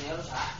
你要啥